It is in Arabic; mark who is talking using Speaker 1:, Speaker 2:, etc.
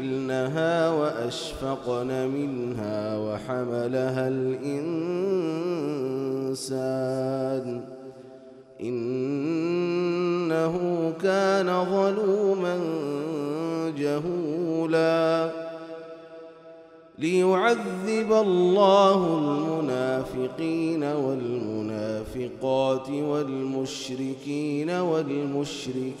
Speaker 1: يحملنها وأشفقن منها وحملها الإنسان. إنه كان ظلوما جهولا. ليعذب الله المنافقين والمنافقات والمشركين والمشركات.